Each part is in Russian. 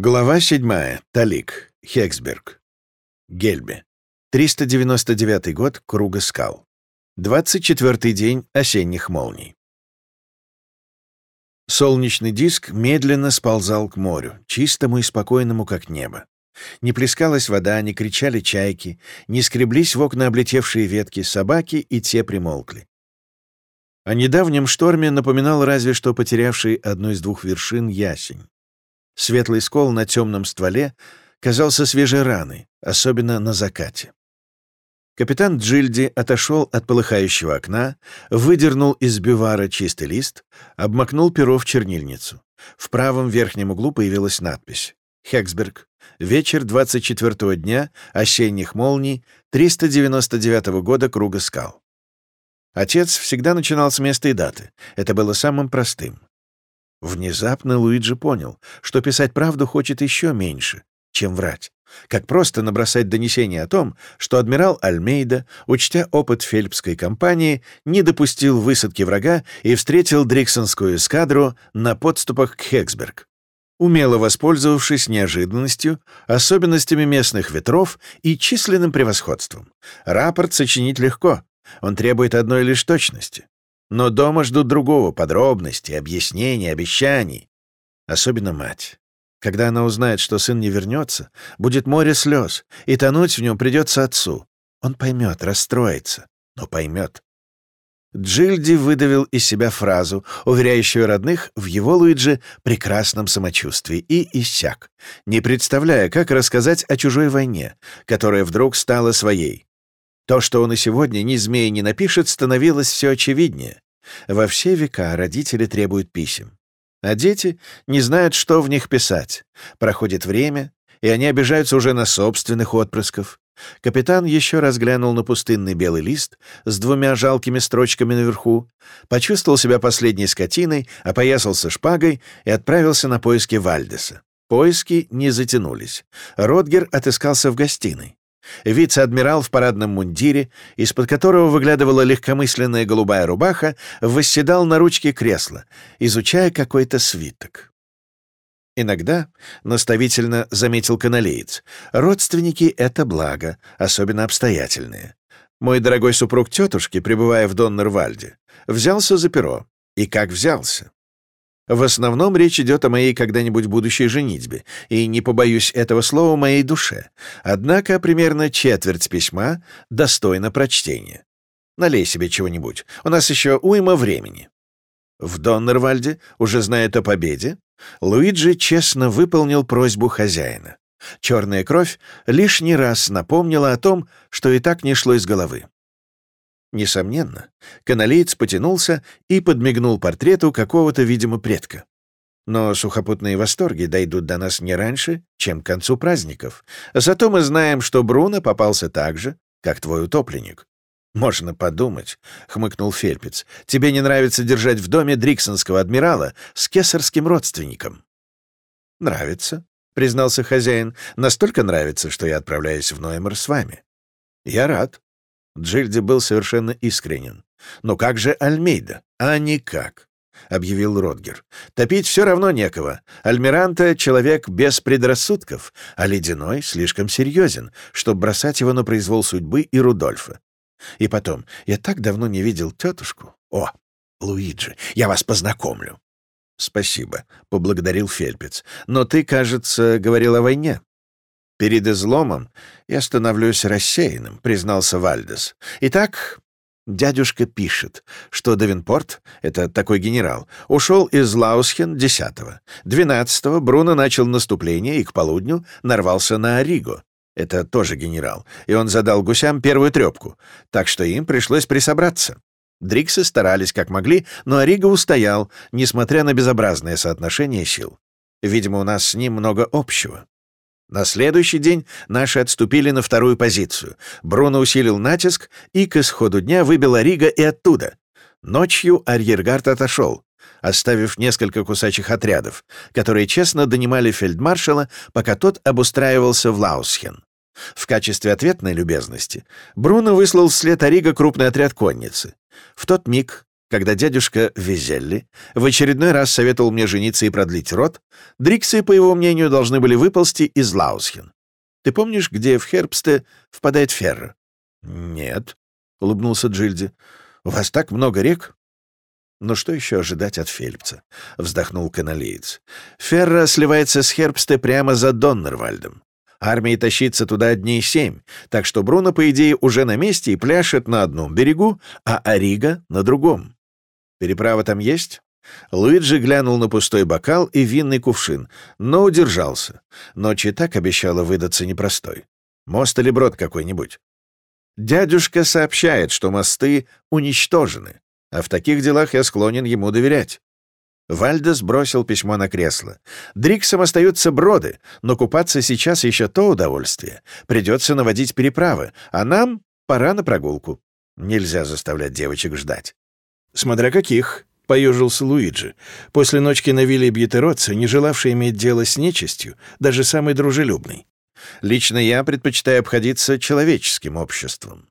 Глава 7. Талик. Хексберг. Гельбе. 399 год. Круга скал. 24 день осенних молний. Солнечный диск медленно сползал к морю, чистому и спокойному, как небо. Не плескалась вода, не кричали чайки, не скреблись в окна облетевшие ветки собаки, и те примолкли. О недавнем шторме напоминал разве что потерявший одну из двух вершин ясень. Светлый скол на темном стволе казался свежей раной, особенно на закате. Капитан Джильди отошел от полыхающего окна, выдернул из бивара чистый лист, обмакнул перо в чернильницу. В правом верхнем углу появилась надпись «Хексберг. Вечер 24-го дня осенних молний 399 -го года Круга скал». Отец всегда начинал с места и даты. Это было самым простым. Внезапно Луиджи понял, что писать правду хочет еще меньше, чем врать. Как просто набросать донесение о том, что адмирал Альмейда, учтя опыт фельпской кампании, не допустил высадки врага и встретил Дриксонскую эскадру на подступах к Хексберг. Умело воспользовавшись неожиданностью, особенностями местных ветров и численным превосходством. Рапорт сочинить легко, он требует одной лишь точности. Но дома ждут другого, подробностей, объяснений, обещаний. Особенно мать. Когда она узнает, что сын не вернется, будет море слез, и тонуть в нем придется отцу. Он поймет, расстроится, но поймет. Джильди выдавил из себя фразу, уверяющую родных в его Луиджи прекрасном самочувствии, и иссяк, не представляя, как рассказать о чужой войне, которая вдруг стала своей. То, что он и сегодня ни змеи не напишет, становилось все очевиднее. Во все века родители требуют писем. А дети не знают, что в них писать. Проходит время, и они обижаются уже на собственных отпрысков. Капитан еще раз глянул на пустынный белый лист с двумя жалкими строчками наверху, почувствовал себя последней скотиной, опоясался шпагой и отправился на поиски Вальдеса. Поиски не затянулись. Ротгер отыскался в гостиной. Вице-адмирал в парадном мундире, из-под которого выглядывала легкомысленная голубая рубаха, восседал на ручке кресла, изучая какой-то свиток. Иногда, наставительно заметил каналеец, родственники — это благо, особенно обстоятельные. Мой дорогой супруг тетушки, пребывая в Доннервальде, взялся за перо. И как взялся? В основном речь идет о моей когда-нибудь будущей женитьбе, и не побоюсь этого слова моей душе. Однако примерно четверть письма достойна прочтения. Налей себе чего-нибудь, у нас еще уйма времени. В Доннервальде, уже зная о победе, Луиджи честно выполнил просьбу хозяина. Черная кровь лишний раз напомнила о том, что и так не шло из головы. Несомненно, каналеец потянулся и подмигнул портрету какого-то, видимо, предка. Но сухопутные восторги дойдут до нас не раньше, чем к концу праздников. Зато мы знаем, что Бруно попался так же, как твой утопленник. «Можно подумать», — хмыкнул Фельпец. «Тебе не нравится держать в доме Дриксонского адмирала с кесарским родственником?» «Нравится», — признался хозяин. «Настолько нравится, что я отправляюсь в Ноймер с вами». «Я рад», Джильди был совершенно искренен. «Но как же Альмейда?» «А никак», — объявил Родгер. «Топить все равно некого. Альмиранта — человек без предрассудков, а Ледяной слишком серьезен, чтобы бросать его на произвол судьбы и Рудольфа. И потом, я так давно не видел тетушку. О, Луиджи, я вас познакомлю». «Спасибо», — поблагодарил Фельпец. «Но ты, кажется, говорил о войне». «Перед изломом я становлюсь рассеянным», — признался Вальдес. «Итак, дядюшка пишет, что Давинпорт, это такой генерал, ушел из Лаусхен 10-го. 12-го Бруно начал наступление и к полудню нарвался на Ориго. Это тоже генерал, и он задал гусям первую трепку, так что им пришлось присобраться. Дриксы старались как могли, но Ориго устоял, несмотря на безобразное соотношение сил. Видимо, у нас с ним много общего. На следующий день наши отступили на вторую позицию. Бруно усилил натиск и к исходу дня выбил Ориго и оттуда. Ночью арьергард отошел, оставив несколько кусачих отрядов, которые честно донимали фельдмаршала, пока тот обустраивался в Лаусхен. В качестве ответной любезности Бруно выслал вслед Ориго крупный отряд конницы. В тот миг, Когда дядюшка Визелли в очередной раз советовал мне жениться и продлить род, Дриксы, по его мнению, должны были выползти из Лаусхен. Ты помнишь, где в Хербсте впадает Ферра? «Нет», — улыбнулся Джильди. «У вас так много рек?» «Но что еще ожидать от Фельпца?» — вздохнул каналиец. «Ферра сливается с Хербсте прямо за Доннервальдом. Армии тащится туда дней семь, так что Бруно, по идее, уже на месте и пляшет на одном берегу, а Арига — на другом. Переправа там есть?» Луиджи глянул на пустой бокал и винный кувшин, но удержался. Ночь и так обещала выдаться непростой. Мост или брод какой-нибудь. Дядюшка сообщает, что мосты уничтожены, а в таких делах я склонен ему доверять. Вальдес бросил письмо на кресло. Дриксом остаются броды, но купаться сейчас еще то удовольствие. Придется наводить переправы, а нам пора на прогулку. Нельзя заставлять девочек ждать. Смотря каких, — поежился Луиджи. После ночки на вилле Бьетероца, не желавший иметь дело с нечистью, даже самый дружелюбный. Лично я предпочитаю обходиться человеческим обществом.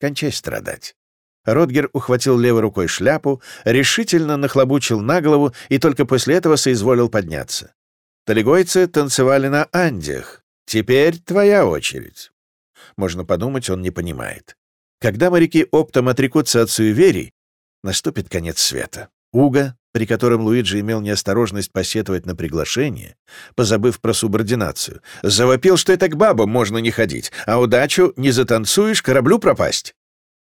Кончай страдать. Ротгер ухватил левой рукой шляпу, решительно нахлобучил на голову и только после этого соизволил подняться. Талигойцы танцевали на андиях. Теперь твоя очередь. Можно подумать, он не понимает. Когда моряки оптом отрекутся от суеверий, наступит конец света. Уга, при котором Луиджи имел неосторожность посетовать на приглашение, позабыв про субординацию, завопил, что это к бабам можно не ходить, а удачу не затанцуешь, кораблю пропасть.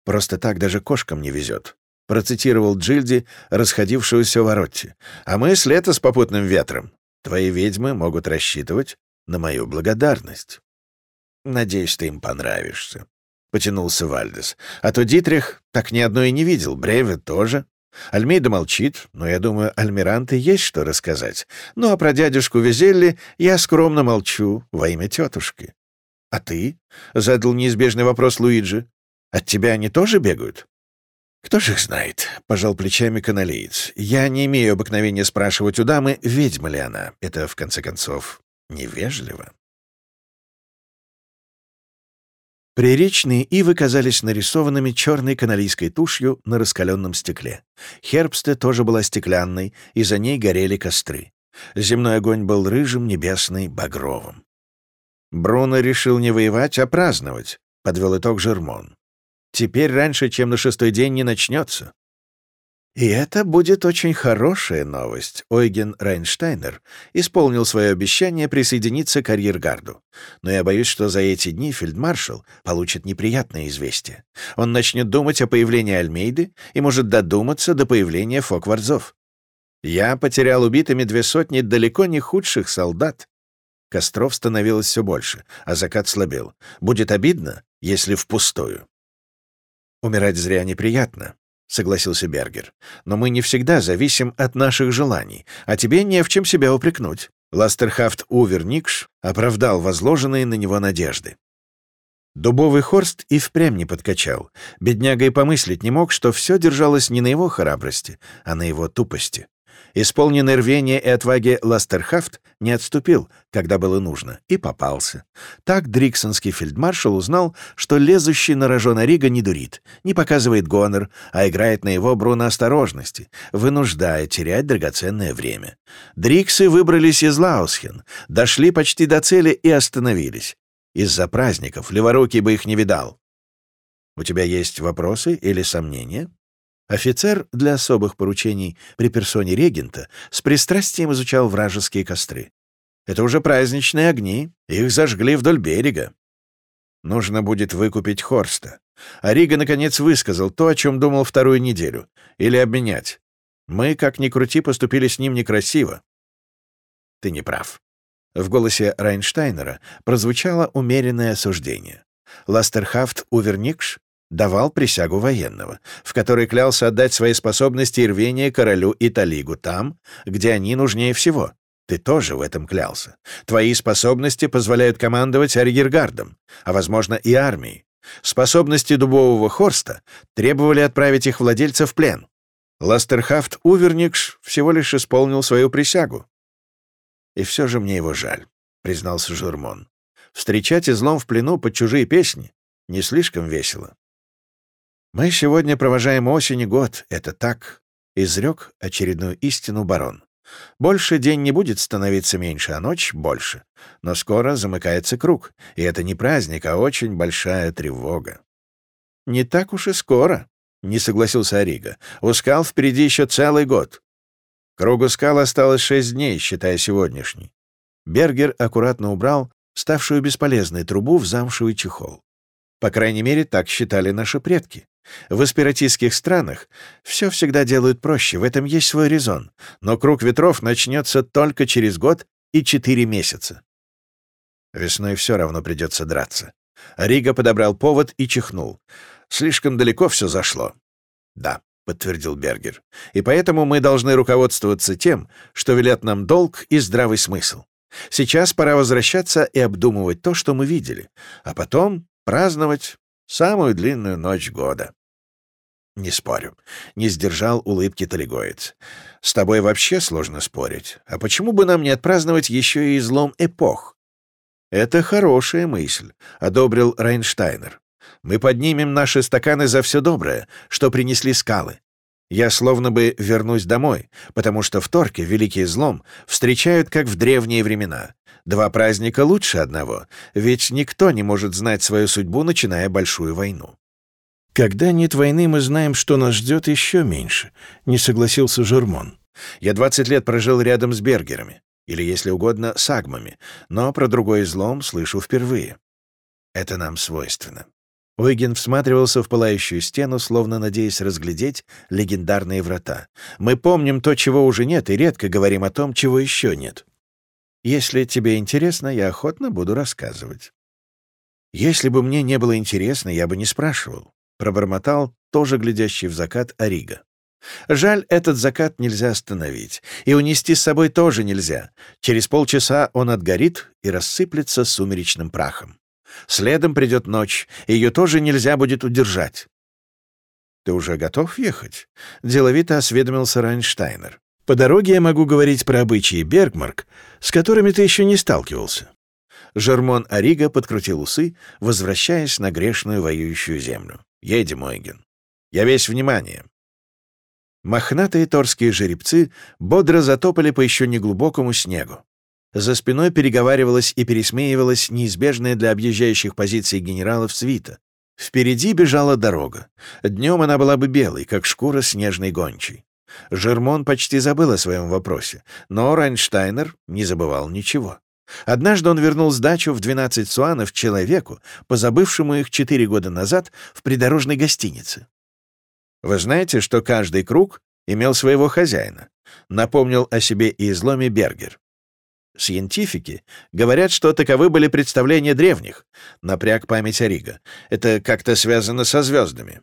Просто так даже кошкам не везет. Процитировал Джильди, расходившуюся в воротте. А мы с лета с попутным ветром. Твои ведьмы могут рассчитывать на мою благодарность. Надеюсь, ты им понравишься. Потянулся Вальдес. А то Дитрих так ни одной и не видел, Бреве тоже. Альмейда молчит, но я думаю, Альмиранте есть что рассказать. Ну а про дядюшку Визелли я скромно молчу во имя тетушки. «А ты?» — задал неизбежный вопрос Луиджи. От тебя они тоже бегают?» «Кто же их знает?» — пожал плечами каналиец. «Я не имею обыкновения спрашивать у дамы, ведьма ли она. Это, в конце концов, невежливо». Приречные ивы казались нарисованными черной каналийской тушью на раскаленном стекле. Хербсте тоже была стеклянной, и за ней горели костры. Земной огонь был рыжим, небесный, багровым. Бруно решил не воевать, а праздновать, — подвел итог Жермон. Теперь раньше, чем на шестой день, не начнется. И это будет очень хорошая новость. Ойген Райнштейнер исполнил свое обещание присоединиться к арьергарду. Но я боюсь, что за эти дни фельдмаршал получит неприятное известие. Он начнет думать о появлении Альмейды и может додуматься до появления фокварзов. Я потерял убитыми две сотни далеко не худших солдат. Костров становилось все больше, а закат слабел. Будет обидно, если впустую. «Умирать зря неприятно», — согласился Бергер. «Но мы не всегда зависим от наших желаний, а тебе не в чем себя упрекнуть». Ластерхафт Уверникш оправдал возложенные на него надежды. Дубовый хорст и впрямь не подкачал. Бедняга и помыслить не мог, что все держалось не на его храбрости, а на его тупости. Исполненный рвения и отваги Ластерхафт не отступил, когда было нужно, и попался. Так Дриксонский фельдмаршал узнал, что лезущий на рожон Рига не дурит, не показывает гонор, а играет на его Бруно осторожности, вынуждая терять драгоценное время. Дриксы выбрались из Лаусхен, дошли почти до цели и остановились. Из-за праздников Леворукий бы их не видал. «У тебя есть вопросы или сомнения?» Офицер для особых поручений при персоне регента с пристрастием изучал вражеские костры. Это уже праздничные огни, их зажгли вдоль берега. Нужно будет выкупить Хорста. А Рига, наконец, высказал то, о чем думал вторую неделю. Или обменять. Мы, как ни крути, поступили с ним некрасиво. Ты не прав. В голосе Райнштайнера прозвучало умеренное осуждение. Ластерхафт Уверникш давал присягу военного, в которой клялся отдать свои способности и рвение королю и Талигу там, где они нужнее всего. Ты тоже в этом клялся. Твои способности позволяют командовать арьергардом, а, возможно, и армией. Способности дубового хорста требовали отправить их владельца в плен. Ластерхафт Уверникш всего лишь исполнил свою присягу. «И все же мне его жаль», — признался Журмон. «Встречать излом в плену под чужие песни не слишком весело. «Мы сегодня провожаем осень и год, это так», — изрек очередную истину барон. «Больше день не будет становиться меньше, а ночь — больше. Но скоро замыкается круг, и это не праздник, а очень большая тревога». «Не так уж и скоро», — не согласился Орига. «У скал впереди еще целый год». Кругу скал осталось шесть дней, считая сегодняшний. Бергер аккуратно убрал ставшую бесполезной трубу в замшевый чехол. По крайней мере, так считали наши предки. В аспиратистских странах все всегда делают проще, в этом есть свой резон, но круг ветров начнется только через год и четыре месяца. Весной все равно придется драться. Рига подобрал повод и чихнул. Слишком далеко все зашло. Да, подтвердил Бергер. И поэтому мы должны руководствоваться тем, что велят нам долг и здравый смысл. Сейчас пора возвращаться и обдумывать то, что мы видели, а потом праздновать самую длинную ночь года. Не спорю. Не сдержал улыбки Талигоец. С тобой вообще сложно спорить. А почему бы нам не отпраздновать еще и излом эпох? Это хорошая мысль, одобрил Рейнштайнер. Мы поднимем наши стаканы за все доброе, что принесли скалы. Я словно бы вернусь домой, потому что в Торке Великий Злом встречают, как в древние времена. Два праздника лучше одного, ведь никто не может знать свою судьбу, начиная большую войну. «Когда нет войны, мы знаем, что нас ждет еще меньше», — не согласился Жермон. «Я 20 лет прожил рядом с Бергерами, или, если угодно, с Агмами, но про другой злом слышу впервые. Это нам свойственно». Уйген всматривался в пылающую стену, словно надеясь разглядеть легендарные врата. «Мы помним то, чего уже нет, и редко говорим о том, чего еще нет. Если тебе интересно, я охотно буду рассказывать». «Если бы мне не было интересно, я бы не спрашивал пробормотал, тоже глядящий в закат Арига. Жаль, этот закат нельзя остановить, и унести с собой тоже нельзя. Через полчаса он отгорит и рассыплется сумеречным прахом. Следом придет ночь, ее тоже нельзя будет удержать. «Ты уже готов ехать?» — деловито осведомился Райнштайнер. «По дороге я могу говорить про обычаи Бергмарк, с которыми ты еще не сталкивался». Жермон Арига подкрутил усы, возвращаясь на грешную воюющую землю. Едем, Ойген. Я весь внимание. Мохнатые торские жеребцы бодро затопали по еще неглубокому снегу. За спиной переговаривалась и пересмеивалась неизбежная для объезжающих позиций генералов свита. Впереди бежала дорога. Днем она была бы белой, как шкура снежной гончей. Жермон почти забыл о своем вопросе, но Райнштайнер не забывал ничего. Однажды он вернул сдачу в 12 суанов человеку, позабывшему их четыре года назад в придорожной гостинице. Вы знаете, что каждый круг имел своего хозяина, напомнил о себе и изломе Бергер. Сиентифики говорят, что таковы были представления древних, напряг память Орига. Это как-то связано со звездами.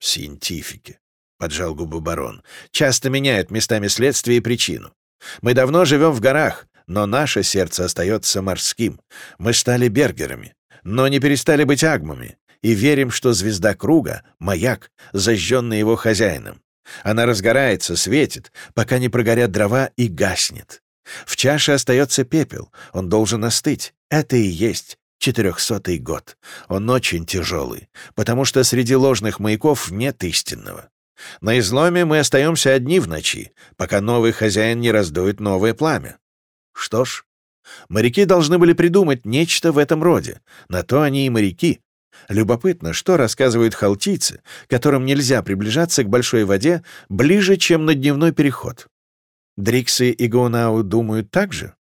Сиентифики, поджал губы барон, часто меняют местами следствия и причину. Мы давно живем в горах, но наше сердце остается морским. Мы стали бергерами, но не перестали быть агмами, и верим, что звезда круга — маяк, зажженный его хозяином. Она разгорается, светит, пока не прогорят дрова и гаснет. В чаше остается пепел, он должен остыть. Это и есть четырехсотый год. Он очень тяжелый, потому что среди ложных маяков нет истинного. На изломе мы остаемся одни в ночи, пока новый хозяин не раздует новое пламя. Что ж, моряки должны были придумать нечто в этом роде. На то они и моряки. Любопытно, что рассказывают халтийцы, которым нельзя приближаться к большой воде ближе, чем на дневной переход. Дриксы и Гоунау думают так же?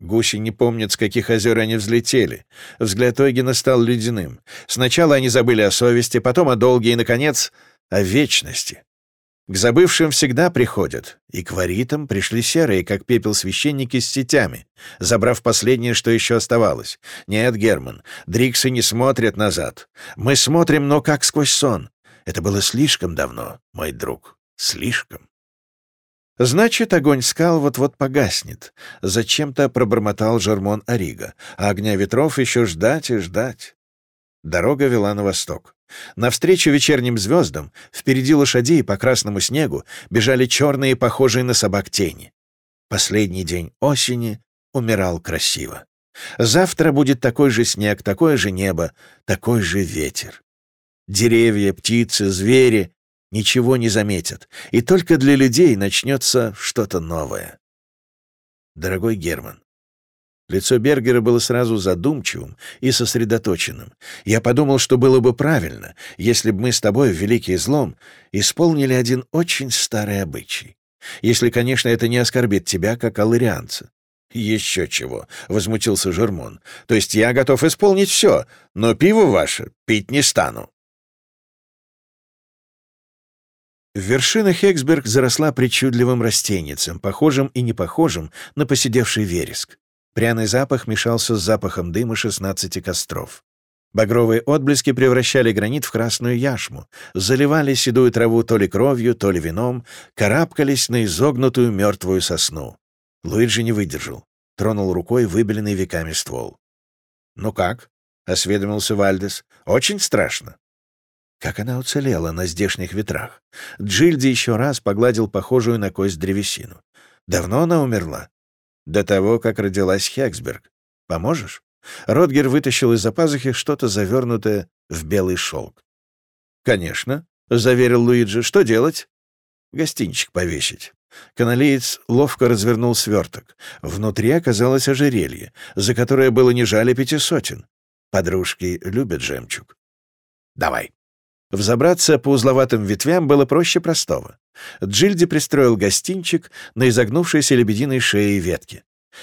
Гуси не помнят, с каких озер они взлетели. Взгляд Ойгена стал ледяным. Сначала они забыли о совести, потом о долге и, наконец, о вечности. К забывшим всегда приходят, и к варитам пришли серые, как пепел священники с сетями, забрав последнее, что еще оставалось. Нет, Герман, Дриксы не смотрят назад. Мы смотрим, но как сквозь сон. Это было слишком давно, мой друг, слишком. Значит, огонь скал вот-вот погаснет. Зачем-то пробормотал Жермон Арига, а огня ветров еще ждать и ждать. Дорога вела на восток. Навстречу вечерним звездам, впереди лошадей по красному снегу, бежали черные, похожие на собак тени. Последний день осени умирал красиво. Завтра будет такой же снег, такое же небо, такой же ветер. Деревья, птицы, звери ничего не заметят, и только для людей начнется что-то новое. Дорогой Герман, лицо Бергера было сразу задумчивым и сосредоточенным. Я подумал, что было бы правильно, если бы мы с тобой в Великий Злом исполнили один очень старый обычай. Если, конечно, это не оскорбит тебя, как алларианца. «Еще чего», — возмутился Жермон. «То есть я готов исполнить все, но пиво ваше пить не стану». Вершина Хексберг заросла причудливым растенницем, похожим и непохожим на поседевший вереск. Пряный запах мешался с запахом дыма шестнадцати костров. Багровые отблески превращали гранит в красную яшму, заливали седую траву то ли кровью, то ли вином, карабкались на изогнутую мертвую сосну. Луиджи не выдержал, тронул рукой выбеленный веками ствол. «Ну как?» — осведомился Вальдес. «Очень страшно». Как она уцелела на здешних ветрах? Джильди еще раз погладил похожую на кость древесину. Давно она умерла? До того, как родилась Хексберг. Поможешь? Ротгер вытащил из-за пазухи что-то завернутое в белый шелк. «Конечно», — заверил Луиджи. «Что делать?» «Гостинчик повесить». Каналеец ловко развернул сверток. Внутри оказалось ожерелье, за которое было не жаль пяти сотен. Подружки любят жемчуг. «Давай». Взобраться по узловатым ветвям было проще простого. Джильди пристроил гостинчик на изогнувшейся лебединой шее ветки.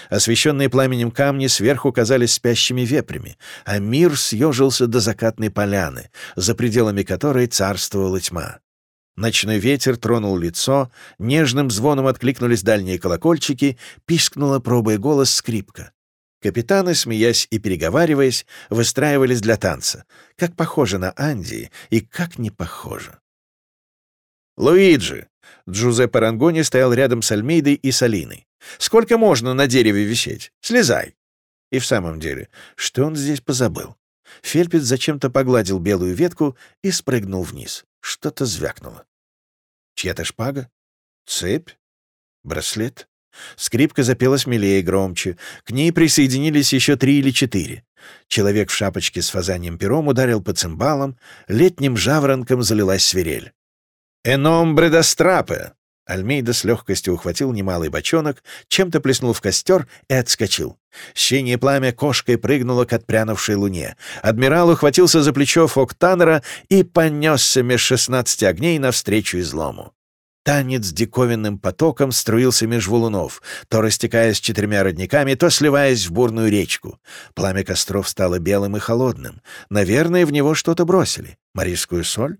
Освещенные пламенем камни сверху казались спящими вепрями, а мир съежился до закатной поляны, за пределами которой царствовала тьма. Ночной ветер тронул лицо, нежным звоном откликнулись дальние колокольчики, пискнула, пробуя голос, скрипка. Капитаны, смеясь и переговариваясь, выстраивались для танца. Как похоже на Анди и как не похоже. «Луиджи!» Джузеппе Рангони стоял рядом с Альмейдой и Салиной. «Сколько можно на дереве висеть? Слезай!» И в самом деле, что он здесь позабыл? Фельпец зачем-то погладил белую ветку и спрыгнул вниз. Что-то звякнуло. Чья-то шпага? Цепь? Браслет? Скрипка запела смелее и громче. К ней присоединились еще три или четыре. Человек в шапочке с фазанием пером ударил по цимбалам, летним жаворонком залилась свирель. «Эном бредострапе!» Альмейда с легкостью ухватил немалый бочонок, чем-то плеснул в костер и отскочил. Синее пламя кошкой прыгнуло к отпрянувшей луне. Адмирал ухватился за плечо Фоктанера и понесся меж шестнадцати огней навстречу излому. Танец диковинным потоком струился меж валунов, то растекаясь четырьмя родниками, то сливаясь в бурную речку. Пламя костров стало белым и холодным. Наверное, в него что-то бросили. Марийскую соль?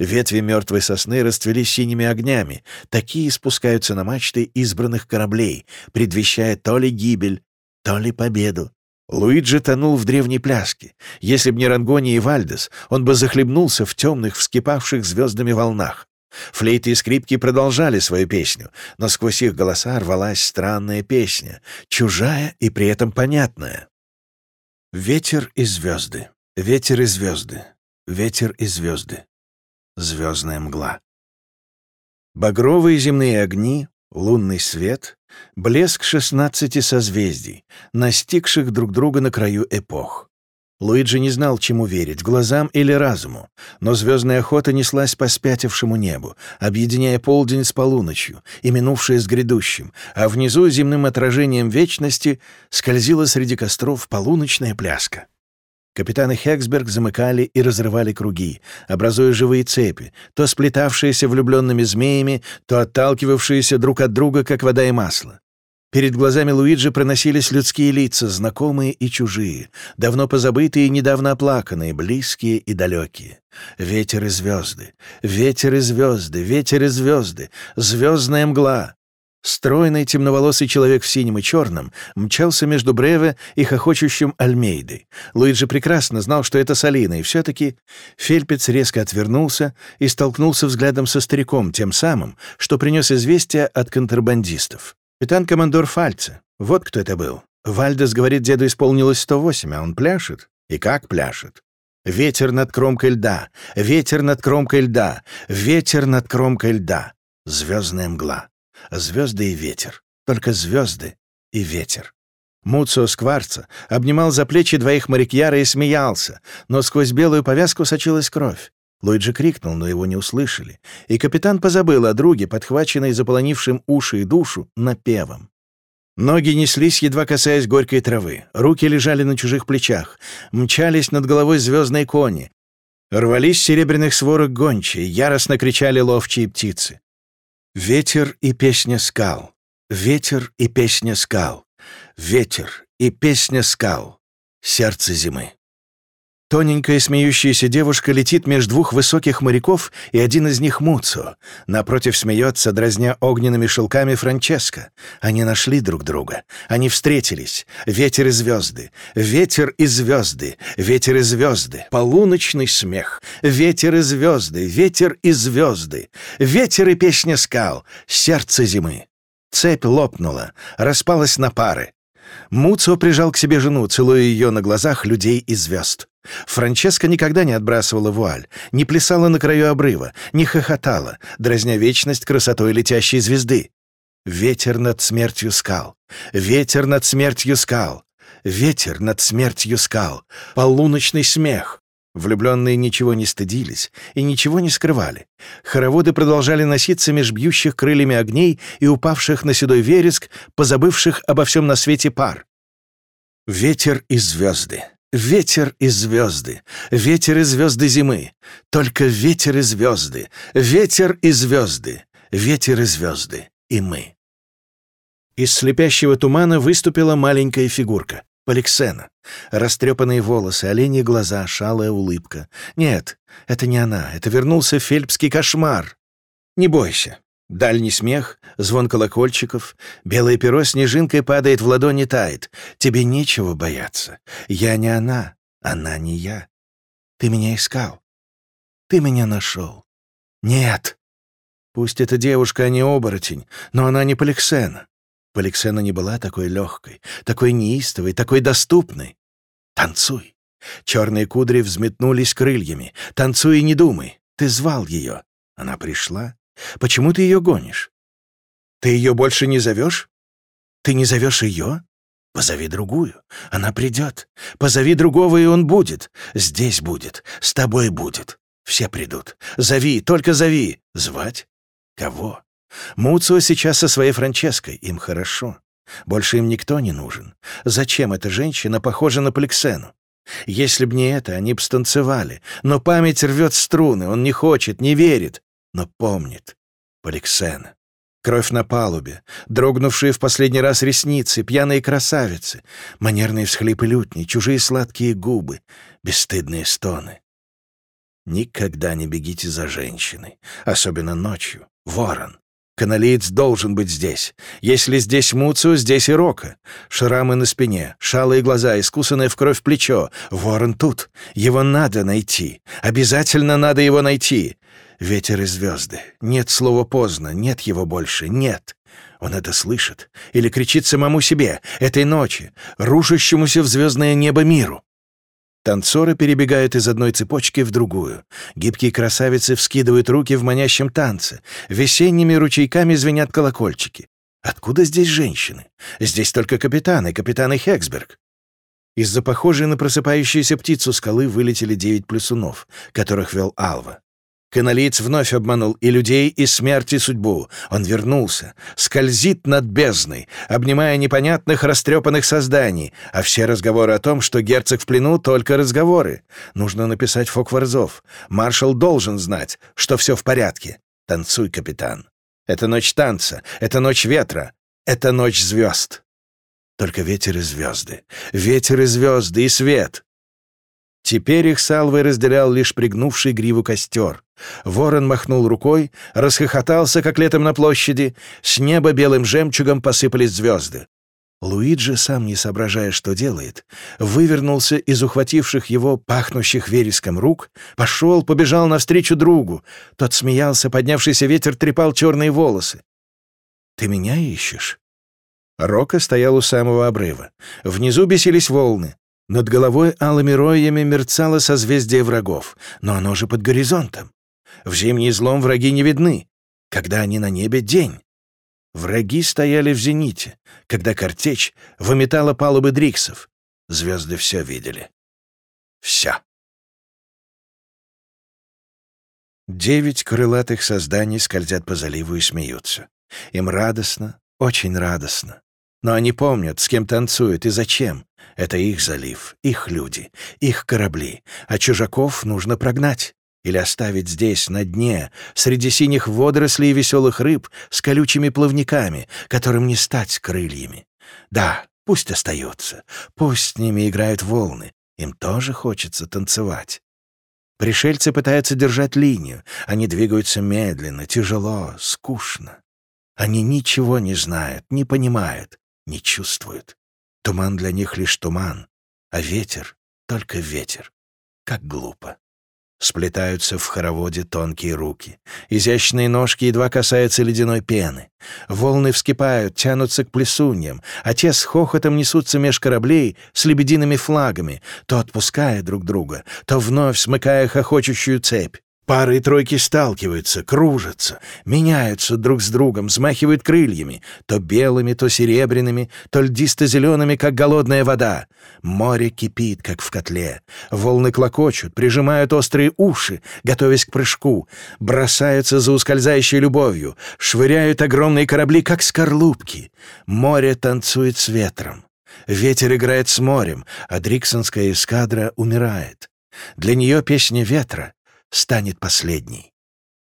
Ветви мертвой сосны расцвели синими огнями. Такие спускаются на мачты избранных кораблей, предвещая то ли гибель, то ли победу. Луиджи тонул в древней пляске. Если б не Рангони и Вальдес, он бы захлебнулся в темных, вскипавших звездами волнах. Флейты и скрипки продолжали свою песню, но сквозь их голоса рвалась странная песня, чужая и при этом понятная. Ветер и звезды, ветер и звезды, ветер и звезды звездная мгла. Багровые земные огни, лунный свет, блеск шестнадцати созвездий, настигших друг друга на краю эпох. Луиджи не знал, чему верить, глазам или разуму, но звездная охота неслась по спятившему небу, объединяя полдень с полуночью и минувшее с грядущим, а внизу земным отражением вечности скользила среди костров полуночная пляска. Капитаны Хексберг замыкали и разрывали круги, образуя живые цепи, то сплетавшиеся влюбленными змеями, то отталкивавшиеся друг от друга, как вода и масло. Перед глазами Луиджи проносились людские лица, знакомые и чужие, давно позабытые и недавно оплаканные, близкие и далекие. Ветер и звезды, ветер и звезды, ветер и звезды, звездная мгла. Стройный темноволосый человек в синем и черном мчался между Бреве и хохочущим Альмейдой. Луиджи прекрасно знал, что это Салина, и все-таки Фельпец резко отвернулся и столкнулся взглядом со стариком, тем самым, что принес известие от контрабандистов. Капитан-командор Фальце. Вот кто это был. Вальдес говорит, деду исполнилось 108, а он пляшет. И как пляшет? Ветер над кромкой льда, ветер над кромкой льда, ветер над кромкой льда. Звездная мгла звезды и ветер. Только звезды и ветер. Муцио Скварца обнимал за плечи двоих морякьяра и смеялся, но сквозь белую повязку сочилась кровь. Луиджи крикнул, но его не услышали, и капитан позабыл о друге, подхваченной заполонившим уши и душу, напевом. Ноги неслись, едва касаясь горькой травы, руки лежали на чужих плечах, мчались над головой звездные кони, рвались серебряных сворок гончие, яростно кричали ловчие птицы. Ветер и песня скал, ветер и песня скал, ветер и песня скал, сердце зимы. Тоненькая смеющаяся девушка летит между двух высоких моряков, и один из них Муцо. Напротив смеется, дразня огненными шелками Франческо. Они нашли друг друга. Они встретились. Ветер и звезды. Ветер и звезды. Ветер и звезды. Полуночный смех. Ветер и звезды. Ветер и звезды. Ветер и песня скал. Сердце зимы. Цепь лопнула, распалась на пары. Муцо прижал к себе жену, целуя ее на глазах людей и звезд. Франческа никогда не отбрасывала вуаль, не плясала на краю обрыва, не хохотала, дразня вечность красотой летящей звезды. Ветер над смертью скал, ветер над смертью скал, ветер над смертью скал, полуночный смех. Влюбленные ничего не стыдились и ничего не скрывали. Хороводы продолжали носиться меж бьющих крыльями огней и упавших на седой вереск, позабывших обо всем на свете пар. Ветер и звезды, Ветер и звезды, ветер и звезды зимы, только ветер и звезды, ветер и звезды, ветер и звезды, и мы. Из слепящего тумана выступила маленькая фигурка, Поликсена. Растрепанные волосы, оленьи глаза, шалая улыбка. Нет, это не она, это вернулся фельпский кошмар. Не бойся, Дальний смех, звон колокольчиков, белое перо снежинкой падает в ладони тает. Тебе нечего бояться. Я не она, она не я. Ты меня искал. Ты меня нашел. Нет. Пусть эта девушка, а не оборотень, но она не Поликсена. Поликсена не была такой легкой, такой неистовой, такой доступной. Танцуй. Черные кудри взметнулись крыльями. Танцуй и не думай. Ты звал ее. Она пришла, Почему ты ее гонишь? Ты ее больше не зовешь? Ты не зовешь ее? Позови другую. Она придет. Позови другого, и он будет. Здесь будет. С тобой будет. Все придут. Зови, только зови. Звать? Кого? Муцио сейчас со своей Франческой. Им хорошо. Больше им никто не нужен. Зачем эта женщина похожа на Поликсену? Если б не это, они б станцевали. Но память рвет струны, он не хочет, не верит но помнит. Поликсена. Кровь на палубе, дрогнувшие в последний раз ресницы, пьяные красавицы, манерные всхлипы лютни, чужие сладкие губы, бесстыдные стоны. Никогда не бегите за женщиной, особенно ночью. Ворон. Каналиец должен быть здесь. Если здесь Муцио, здесь и Рока. Шрамы на спине, шалые глаза, искусанное в кровь плечо. Ворон тут. Его надо найти. Обязательно надо его найти. Ветер и звезды. Нет слова поздно, нет его больше, нет. Он это слышит или кричит самому себе, этой ночи, рушащемуся в звездное небо миру. Танцоры перебегают из одной цепочки в другую. Гибкие красавицы вскидывают руки в манящем танце. Весенними ручейками звенят колокольчики. Откуда здесь женщины? Здесь только капитаны, капитаны Хексберг. Из-за похожей на просыпающуюся птицу скалы вылетели девять плюсунов, которых вел Алва. Каналиец вновь обманул и людей, и смерть, и судьбу. Он вернулся, скользит над бездной, обнимая непонятных растрепанных созданий, а все разговоры о том, что герцог в плену, только разговоры. Нужно написать Фокварзов. Маршал должен знать, что все в порядке. Танцуй, капитан. Это ночь танца, это ночь ветра, это ночь звезд. Только ветер и звезды, ветер и звезды, и свет. Теперь их с Алвой разделял лишь пригнувший гриву костер. Ворон махнул рукой, расхохотался, как летом на площади. С неба белым жемчугом посыпались звезды. Луиджи, сам не соображая, что делает, вывернулся из ухвативших его пахнущих вереском рук, пошел, побежал навстречу другу. Тот смеялся, поднявшийся ветер трепал черные волосы. «Ты меня ищешь?» Рока стоял у самого обрыва. Внизу бесились волны. Над головой алыми роями мерцало созвездие врагов, но оно же под горизонтом. В зимний злом враги не видны. Когда они на небе — день. Враги стояли в зените, когда картечь выметала палубы дриксов. Звезды все видели. Все. Девять крылатых созданий скользят по заливу и смеются. Им радостно, очень радостно. Но они помнят, с кем танцуют и зачем. Это их залив, их люди, их корабли, а чужаков нужно прогнать или оставить здесь, на дне, среди синих водорослей и веселых рыб с колючими плавниками, которым не стать крыльями. Да, пусть остаются, пусть с ними играют волны, им тоже хочется танцевать. Пришельцы пытаются держать линию, они двигаются медленно, тяжело, скучно. Они ничего не знают, не понимают, не чувствуют. Туман для них лишь туман, а ветер — только ветер. Как глупо. Сплетаются в хороводе тонкие руки. Изящные ножки едва касаются ледяной пены. Волны вскипают, тянутся к плесуньям, а те с хохотом несутся меж кораблей с лебедиными флагами, то отпуская друг друга, то вновь смыкая хохочущую цепь. Пары и тройки сталкиваются, кружатся, меняются друг с другом, взмахивают крыльями, то белыми, то серебряными, то льдисто-зелеными, как голодная вода. Море кипит, как в котле. Волны клокочут, прижимают острые уши, готовясь к прыжку, бросаются за ускользающей любовью, швыряют огромные корабли, как скорлупки. Море танцует с ветром. Ветер играет с морем, а Дриксонская эскадра умирает. Для нее песня ветра — станет последней.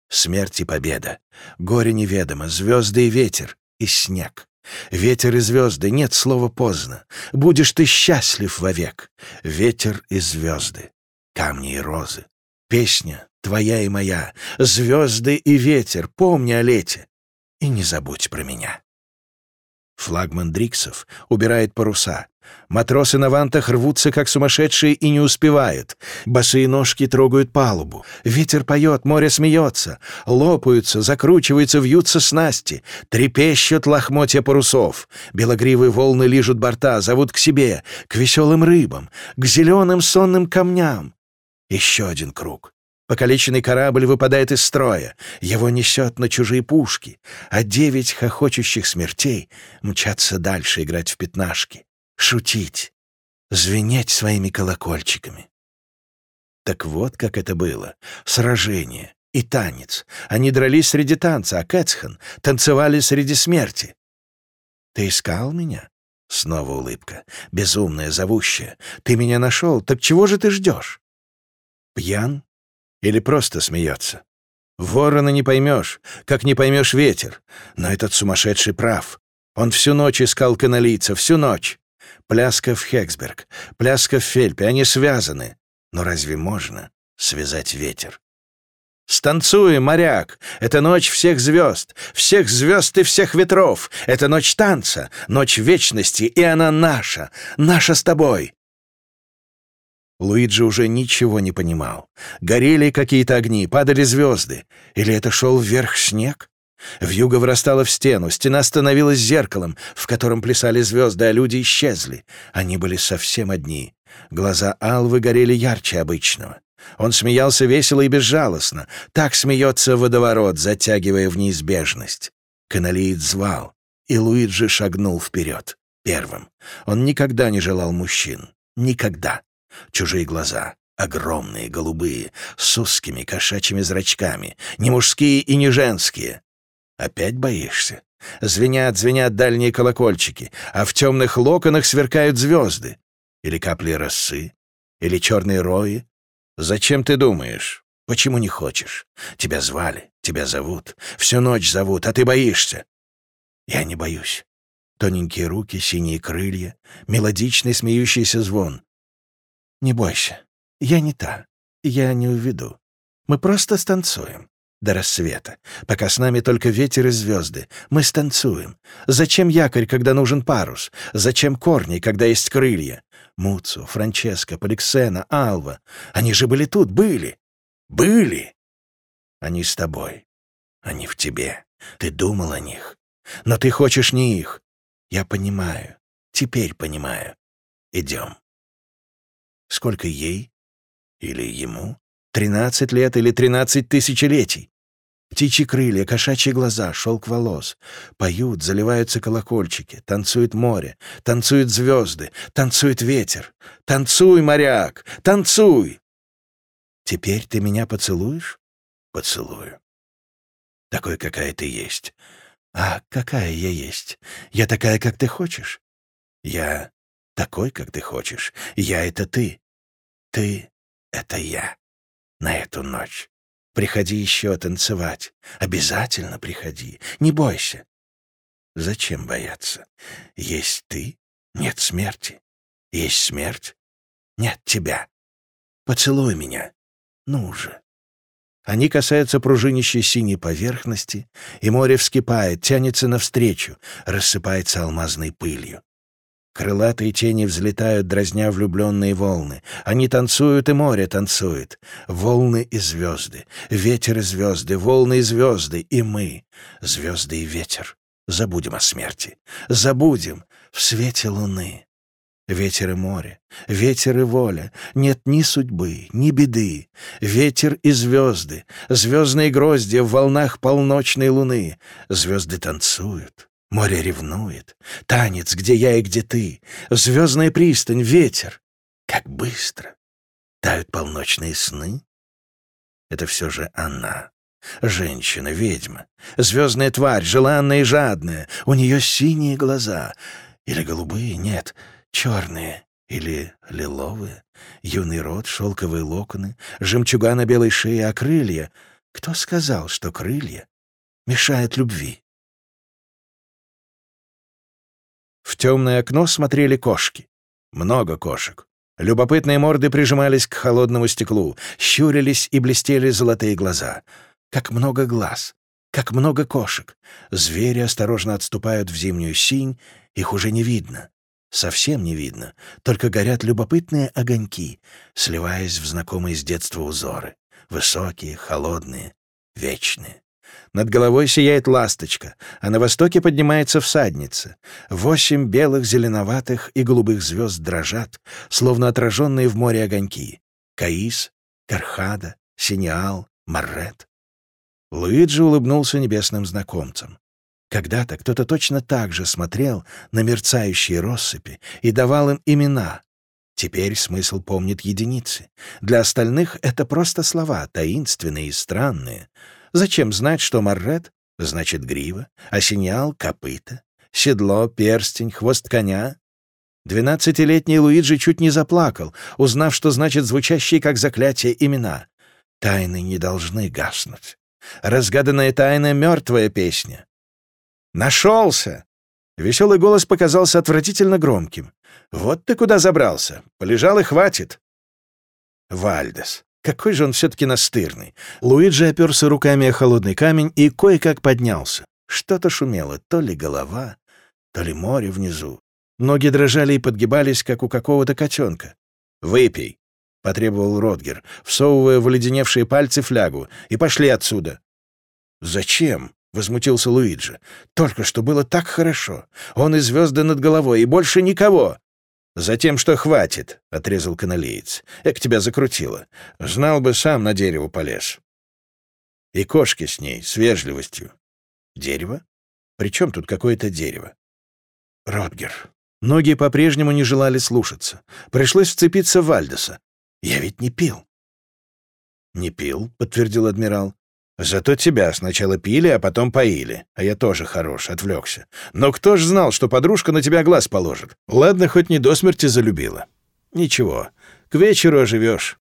Смерть и победа, горе неведомо, звезды и ветер, и снег. Ветер и звезды, нет слова поздно. Будешь ты счастлив вовек. Ветер и звезды, камни и розы. Песня твоя и моя, звезды и ветер, помни о лете. И не забудь про меня. Флагман Дриксов убирает паруса. Матросы на вантах рвутся, как сумасшедшие, и не успевают. Босые ножки трогают палубу. Ветер поет, море смеется. Лопаются, закручиваются, вьются снасти. Трепещут лохмотья парусов. Белогривые волны лижут борта, зовут к себе, к веселым рыбам, к зеленым сонным камням. Еще один круг. Покалеченный корабль выпадает из строя, его несет на чужие пушки, а девять хохочущих смертей мчатся дальше играть в пятнашки, шутить, звенеть своими колокольчиками. Так вот как это было. Сражение и танец. Они дрались среди танца, а Кэтсхан танцевали среди смерти. «Ты искал меня?» Снова улыбка, безумная, зовущая. «Ты меня нашел, так чего же ты ждешь?» Пьян или просто смеется. Ворона не поймешь, как не поймешь ветер. Но этот сумасшедший прав. Он всю ночь искал каналийца, всю ночь. Пляска в Хексберг, пляска в Фельпе, они связаны. Но разве можно связать ветер? «Станцуем, моряк! Это ночь всех звезд, всех звезд и всех ветров! Это ночь танца, ночь вечности, и она наша, наша с тобой! Луиджи уже ничего не понимал. Горели какие-то огни, падали звезды. Или это шел вверх снег? Вьюга вырастала в стену, стена становилась зеркалом, в котором плясали звезды, а люди исчезли. Они были совсем одни. Глаза Алвы горели ярче обычного. Он смеялся весело и безжалостно. Так смеется водоворот, затягивая в неизбежность. Каналиец звал, и Луиджи шагнул вперед. Первым. Он никогда не желал мужчин. Никогда. Чужие глаза, огромные, голубые, с узкими кошачьими зрачками, не мужские и не женские. Опять боишься? Звенят, звенят дальние колокольчики, а в темных локонах сверкают звезды. Или капли росы, или черные рои. Зачем ты думаешь? Почему не хочешь? Тебя звали, тебя зовут, всю ночь зовут, а ты боишься. Я не боюсь. Тоненькие руки, синие крылья, мелодичный смеющийся звон. «Не бойся, я не та, я не уведу. Мы просто станцуем до рассвета, пока с нами только ветер и звезды. Мы станцуем. Зачем якорь, когда нужен парус? Зачем корни, когда есть крылья? Муцу, Франческо, Поликсена, Алва. Они же были тут, были. Были. Они с тобой. Они в тебе. Ты думал о них. Но ты хочешь не их. Я понимаю. Теперь понимаю. Идем. Сколько ей? Или ему? Тринадцать лет или тринадцать тысячелетий? Птичьи крылья, кошачьи глаза, шелк волос. Поют, заливаются колокольчики, танцует море, танцуют звезды, танцует ветер. Танцуй, моряк, танцуй! Теперь ты меня поцелуешь? Поцелую. Такой, какая ты есть. А какая я есть? Я такая, как ты хочешь? Я такой, как ты хочешь. Я — это ты. Ты — это я. На эту ночь. Приходи еще танцевать. Обязательно приходи. Не бойся. Зачем бояться? Есть ты, нет смерти. Есть смерть, нет тебя. Поцелуй меня. Ну же. Они касаются пружинищей синей поверхности, и море вскипает, тянется навстречу, рассыпается алмазной пылью. Крылатые тени взлетают, дразня влюбленные волны. Они танцуют, и море танцует. Волны и звезды, ветер и звезды, волны и звезды, и мы, звезды и ветер. Забудем о смерти. Забудем в свете луны. Ветер и море, ветер и воля, нет ни судьбы, ни беды. Ветер и звезды, звездные грозди в волнах полночной луны. Звезды танцуют, Море ревнует. Танец, где я и где ты. Звездная пристань, ветер. Как быстро. Тают полночные сны. Это все же она. Женщина, ведьма. Звездная тварь, желанная и жадная. У нее синие глаза. Или голубые, нет, черные. Или лиловые. Юный рот, шелковые локоны, жемчуга на белой шее, а крылья... Кто сказал, что крылья мешают любви? В темное окно смотрели кошки. Много кошек. Любопытные морды прижимались к холодному стеклу, щурились и блестели золотые глаза. Как много глаз, как много кошек. Звери осторожно отступают в зимнюю синь, их уже не видно. Совсем не видно, только горят любопытные огоньки, сливаясь в знакомые с детства узоры. Высокие, холодные, вечные. Над головой сияет ласточка, а на востоке поднимается всадница. Восемь белых, зеленоватых и голубых звезд дрожат, словно отраженные в море огоньки. Каис, Кархада, Синиал, Маррет. Луиджи улыбнулся небесным знакомцам. Когда-то кто-то точно так же смотрел на мерцающие россыпи и давал им имена. Теперь смысл помнит единицы. Для остальных это просто слова, таинственные и странные — Зачем знать, что маррет — значит грива, а синьял — копыта, седло, перстень, хвост коня? Двенадцатилетний Луиджи чуть не заплакал, узнав, что значит звучащие как заклятие имена. Тайны не должны гаснуть. Разгаданная тайна — мертвая песня. «Нашелся!» Веселый голос показался отвратительно громким. «Вот ты куда забрался! Полежал и хватит!» Вальдес. Какой же он все-таки настырный. Луиджи оперся руками о холодный камень и кое-как поднялся. Что-то шумело, то ли голова, то ли море внизу. Ноги дрожали и подгибались, как у какого-то котенка. «Выпей», — потребовал Ротгер, всовывая в оледеневшие пальцы флягу, — «и пошли отсюда». «Зачем?» — возмутился Луиджи. «Только что было так хорошо. Он и звезды над головой, и больше никого. «Затем, что хватит», — отрезал каналеец. «Эк тебя закрутило. Знал бы, сам на дерево полез». И кошки с ней, с вежливостью. «Дерево? При чем тут какое-то дерево?» «Ротгер». Ноги по-прежнему не желали слушаться. Пришлось вцепиться в Вальдеса. «Я ведь не пил». «Не пил», — подтвердил адмирал. Зато тебя сначала пили, а потом поили. А я тоже хорош, отвлекся. Но кто ж знал, что подружка на тебя глаз положит? Ладно, хоть не до смерти залюбила. Ничего, к вечеру оживешь.